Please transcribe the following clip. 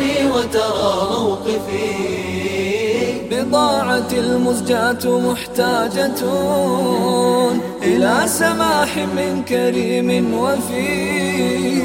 حالي وترى موقفي. بضاعة المزجاة محتاجة إلى سماح من كريم وفي.